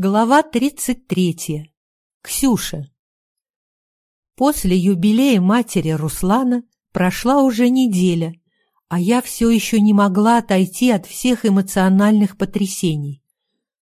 Глава 33. Ксюша. После юбилея матери Руслана прошла уже неделя, а я все еще не могла отойти от всех эмоциональных потрясений.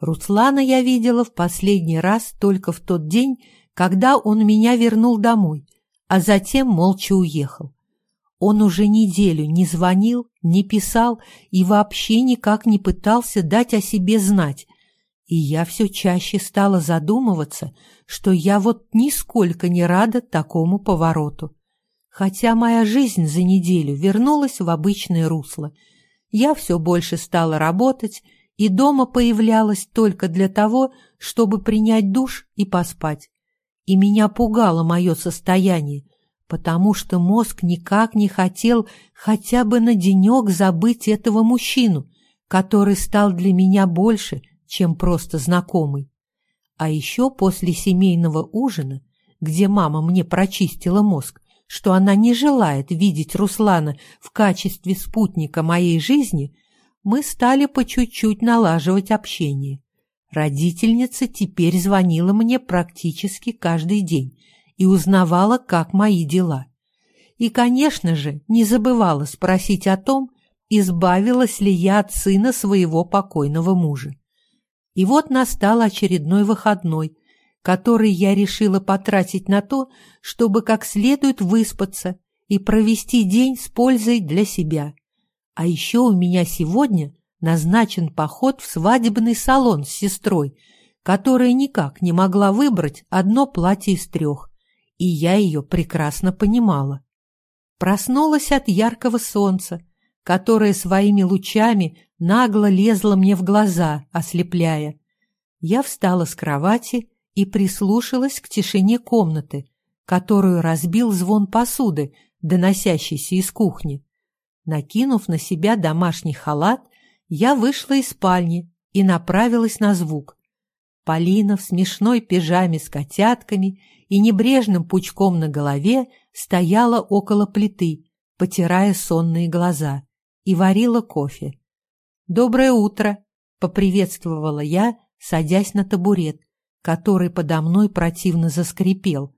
Руслана я видела в последний раз только в тот день, когда он меня вернул домой, а затем молча уехал. Он уже неделю не звонил, не писал и вообще никак не пытался дать о себе знать, и я все чаще стала задумываться, что я вот нисколько не рада такому повороту. Хотя моя жизнь за неделю вернулась в обычное русло. Я все больше стала работать, и дома появлялась только для того, чтобы принять душ и поспать. И меня пугало мое состояние, потому что мозг никак не хотел хотя бы на денек забыть этого мужчину, который стал для меня больше, чем просто знакомый. А еще после семейного ужина, где мама мне прочистила мозг, что она не желает видеть Руслана в качестве спутника моей жизни, мы стали по чуть-чуть налаживать общение. Родительница теперь звонила мне практически каждый день и узнавала, как мои дела. И, конечно же, не забывала спросить о том, избавилась ли я от сына своего покойного мужа. И вот настал очередной выходной, который я решила потратить на то, чтобы как следует выспаться и провести день с пользой для себя. А еще у меня сегодня назначен поход в свадебный салон с сестрой, которая никак не могла выбрать одно платье из трех, и я ее прекрасно понимала. Проснулась от яркого солнца, которое своими лучами нагло лезло мне в глаза, ослепляя. Я встала с кровати и прислушалась к тишине комнаты, которую разбил звон посуды, доносящийся из кухни. Накинув на себя домашний халат, я вышла из спальни и направилась на звук. Полина в смешной пижаме с котятками и небрежным пучком на голове стояла около плиты, потирая сонные глаза, и варила кофе. «Доброе утро!» — поприветствовала я, садясь на табурет, который подо мной противно заскрипел.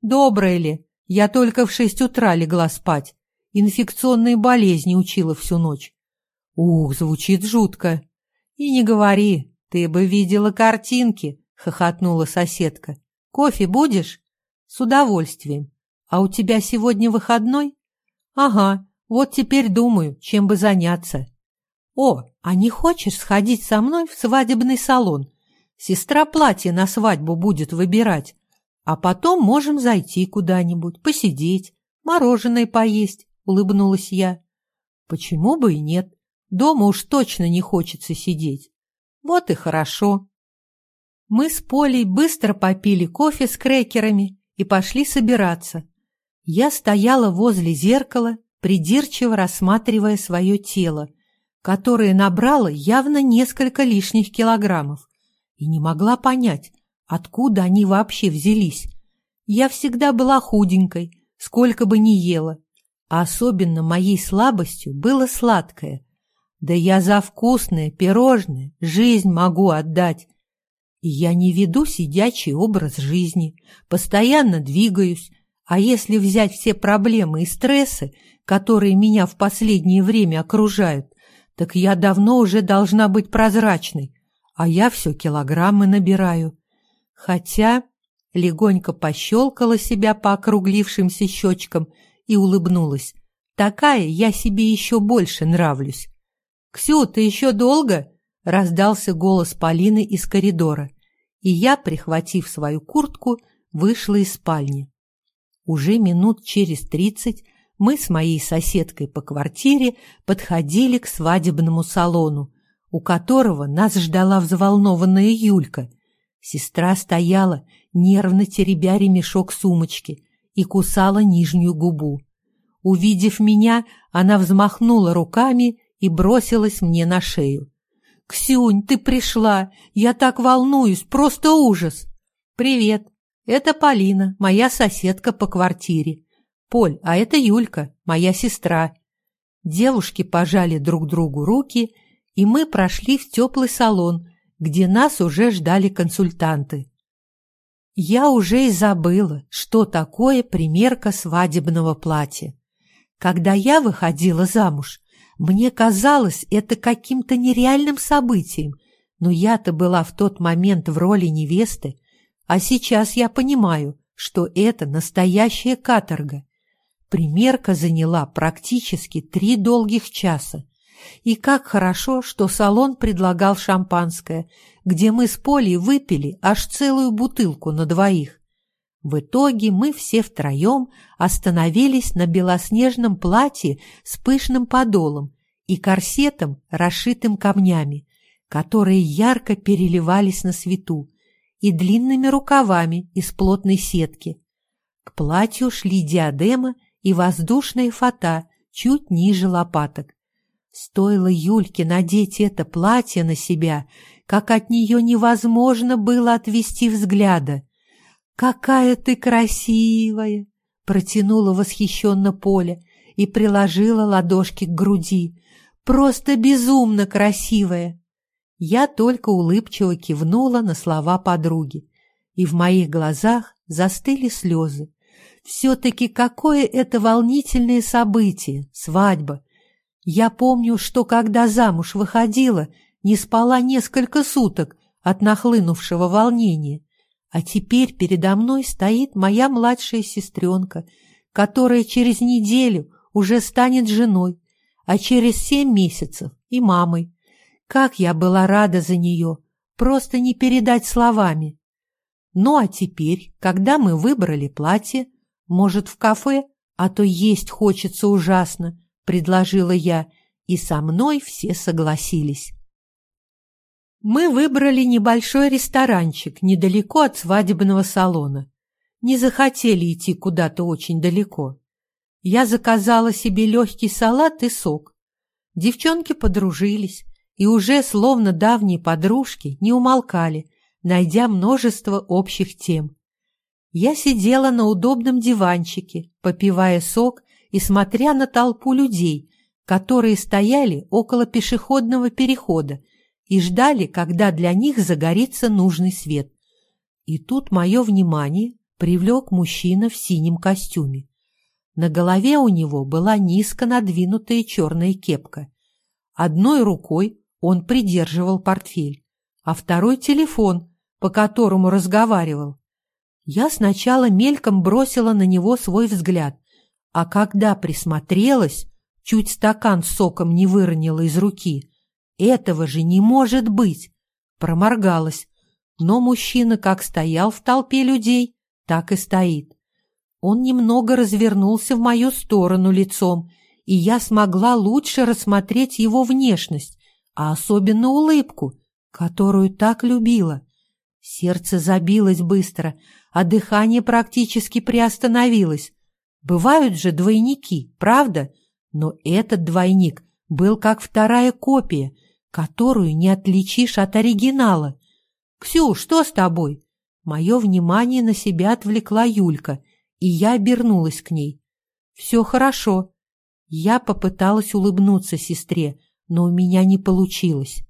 «Доброе ли? Я только в шесть утра легла спать. Инфекционные болезни учила всю ночь». «Ух, звучит жутко!» «И не говори, ты бы видела картинки!» — хохотнула соседка. «Кофе будешь?» «С удовольствием. А у тебя сегодня выходной?» «Ага, вот теперь думаю, чем бы заняться». «О, а не хочешь сходить со мной в свадебный салон? Сестра платье на свадьбу будет выбирать. А потом можем зайти куда-нибудь, посидеть, мороженое поесть», — улыбнулась я. «Почему бы и нет? Дома уж точно не хочется сидеть». «Вот и хорошо». Мы с Полей быстро попили кофе с крекерами и пошли собираться. Я стояла возле зеркала, придирчиво рассматривая свое тело — которое набрало явно несколько лишних килограммов, и не могла понять, откуда они вообще взялись. Я всегда была худенькой, сколько бы ни ела, а особенно моей слабостью было сладкое. Да я за вкусное пирожное жизнь могу отдать. И я не веду сидячий образ жизни, постоянно двигаюсь, а если взять все проблемы и стрессы, которые меня в последнее время окружают, так я давно уже должна быть прозрачной, а я все килограммы набираю. Хотя легонько пощелкала себя по округлившимся щечкам и улыбнулась. Такая я себе еще больше нравлюсь. «Ксю, ты еще долго?» — раздался голос Полины из коридора, и я, прихватив свою куртку, вышла из спальни. Уже минут через тридцать мы с моей соседкой по квартире подходили к свадебному салону, у которого нас ждала взволнованная Юлька. Сестра стояла, нервно теребя ремешок сумочки, и кусала нижнюю губу. Увидев меня, она взмахнула руками и бросилась мне на шею. «Ксюнь, ты пришла! Я так волнуюсь, просто ужас!» «Привет! Это Полина, моя соседка по квартире. «Поль, а это Юлька, моя сестра». Девушки пожали друг другу руки, и мы прошли в теплый салон, где нас уже ждали консультанты. Я уже и забыла, что такое примерка свадебного платья. Когда я выходила замуж, мне казалось это каким-то нереальным событием, но я-то была в тот момент в роли невесты, а сейчас я понимаю, что это настоящая каторга. Примерка заняла практически три долгих часа. И как хорошо, что салон предлагал шампанское, где мы с Полей выпили аж целую бутылку на двоих. В итоге мы все втроем остановились на белоснежном платье с пышным подолом и корсетом, расшитым камнями, которые ярко переливались на свету, и длинными рукавами из плотной сетки. К платью шли диадема и воздушная фата чуть ниже лопаток. Стоило Юльке надеть это платье на себя, как от нее невозможно было отвести взгляда. «Какая ты красивая!» — протянула восхищенно Поля и приложила ладошки к груди. «Просто безумно красивая!» Я только улыбчиво кивнула на слова подруги, и в моих глазах застыли слезы. Все-таки какое это волнительное событие, свадьба! Я помню, что когда замуж выходила, не спала несколько суток от нахлынувшего волнения, а теперь передо мной стоит моя младшая сестренка, которая через неделю уже станет женой, а через семь месяцев и мамой. Как я была рада за нее, просто не передать словами. Ну а теперь, когда мы выбрали платье, может, в кафе, а то есть хочется ужасно, предложила я, и со мной все согласились. Мы выбрали небольшой ресторанчик недалеко от свадебного салона. Не захотели идти куда-то очень далеко. Я заказала себе легкий салат и сок. Девчонки подружились и уже, словно давние подружки, не умолкали, найдя множество общих тем. Я сидела на удобном диванчике, попивая сок и смотря на толпу людей, которые стояли около пешеходного перехода и ждали, когда для них загорится нужный свет. И тут мое внимание привлек мужчина в синем костюме. На голове у него была низко надвинутая черная кепка. Одной рукой он придерживал портфель, а второй — телефон, по которому разговаривал. Я сначала мельком бросила на него свой взгляд, а когда присмотрелась, чуть стакан с соком не выронила из руки. Этого же не может быть! Проморгалась, но мужчина как стоял в толпе людей, так и стоит. Он немного развернулся в мою сторону лицом, и я смогла лучше рассмотреть его внешность, а особенно улыбку, которую так любила. Сердце забилось быстро, а дыхание практически приостановилось. Бывают же двойники, правда? Но этот двойник был как вторая копия, которую не отличишь от оригинала. «Ксю, что с тобой?» Мое внимание на себя отвлекла Юлька, и я обернулась к ней. «Все хорошо». Я попыталась улыбнуться сестре, но у меня не получилось.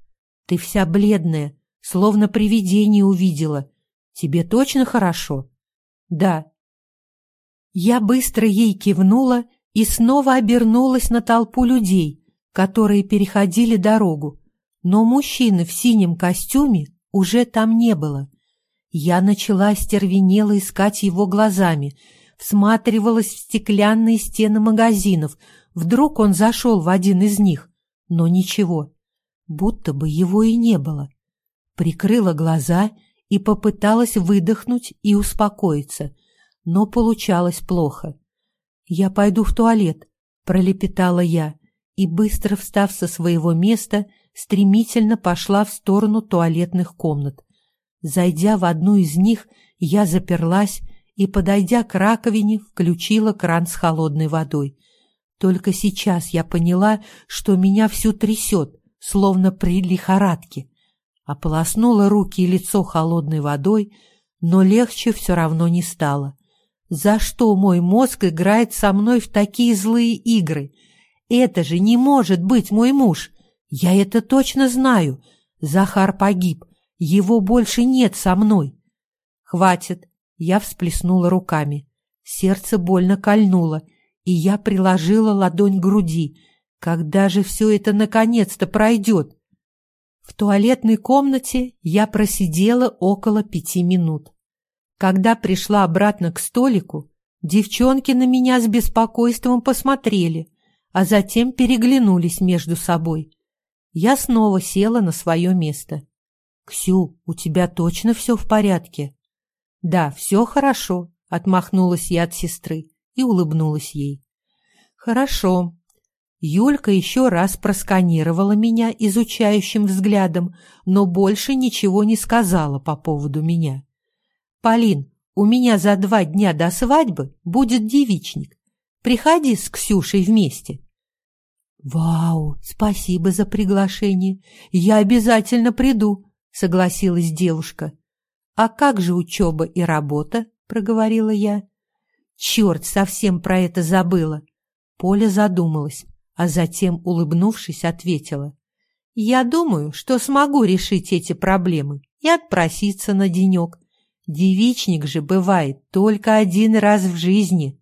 «Ты вся бледная, словно привидение увидела. Тебе точно хорошо?» «Да». Я быстро ей кивнула и снова обернулась на толпу людей, которые переходили дорогу, но мужчины в синем костюме уже там не было. Я начала стервенело искать его глазами, всматривалась в стеклянные стены магазинов, вдруг он зашел в один из них, но ничего, будто бы его и не было. Прикрыла глаза и попыталась выдохнуть и успокоиться, но получалось плохо. «Я пойду в туалет», — пролепетала я, и, быстро встав со своего места, стремительно пошла в сторону туалетных комнат. Зайдя в одну из них, я заперлась и, подойдя к раковине, включила кран с холодной водой. Только сейчас я поняла, что меня всю трясет, словно при лихорадке ополоснула руки и лицо холодной водой, но легче все равно не стало. За что мой мозг играет со мной в такие злые игры? Это же не может быть мой муж. Я это точно знаю. Захар погиб. Его больше нет со мной. Хватит. Я всплеснула руками. Сердце больно кольнуло, и я приложила ладонь к груди. Когда же все это наконец-то пройдет? В туалетной комнате я просидела около пяти минут. Когда пришла обратно к столику, девчонки на меня с беспокойством посмотрели, а затем переглянулись между собой. Я снова села на свое место. «Ксю, у тебя точно все в порядке?» «Да, все хорошо», — отмахнулась я от сестры и улыбнулась ей. «Хорошо». Юлька еще раз просканировала меня изучающим взглядом, но больше ничего не сказала по поводу меня. «Полин, у меня за два дня до свадьбы будет девичник. Приходи с Ксюшей вместе». «Вау, спасибо за приглашение. Я обязательно приду», — согласилась девушка. «А как же учеба и работа?» — проговорила я. «Черт, совсем про это забыла!» Поля задумалась, а затем, улыбнувшись, ответила. «Я думаю, что смогу решить эти проблемы и отпроситься на денек. Девичник же бывает только один раз в жизни».